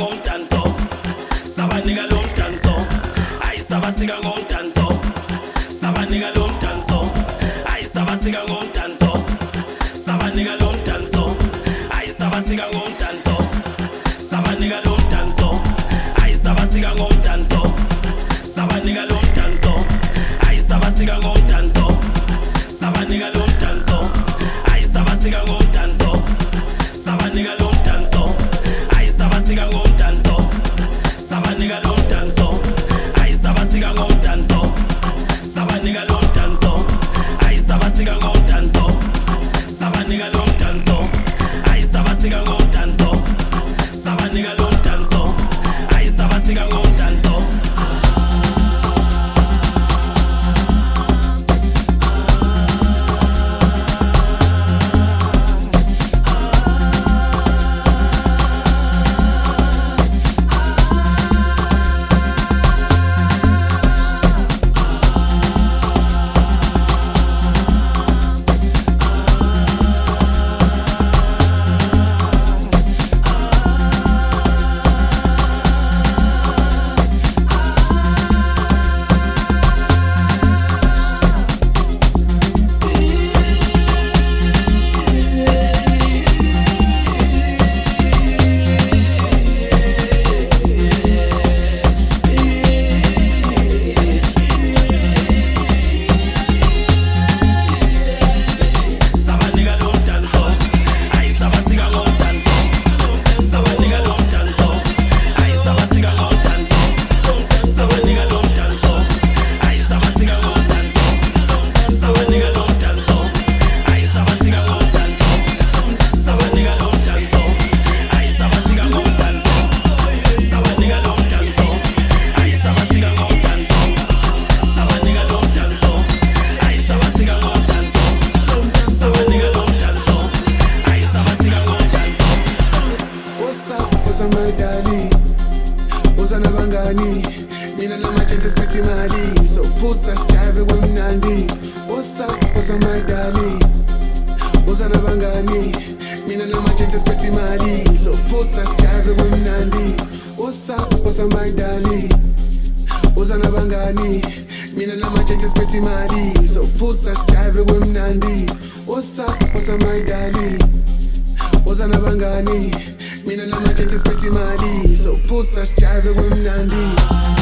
ngomdanso sabanika lo mdanso ayi sabasika ngomdanso sabanika lo mdanso ayi sabasika ngomdanso sabanika lo mdanso ayi sabasika ngomdanso sabanika lo mdanso ayi sabasika ngomdanso What's up nabangani? Mina namachete speti mali So pusa wemnandi What's up, what's up my darling? Mina namachete speti mali So pusa wemnandi What's up, what's up my darling? What's up nabangani? Mina namachete speti mali So pusa wemnandi What's up, what's up my darling? Woza nabangani mina namathethe pretty imali so pusa sijayive kwemnandi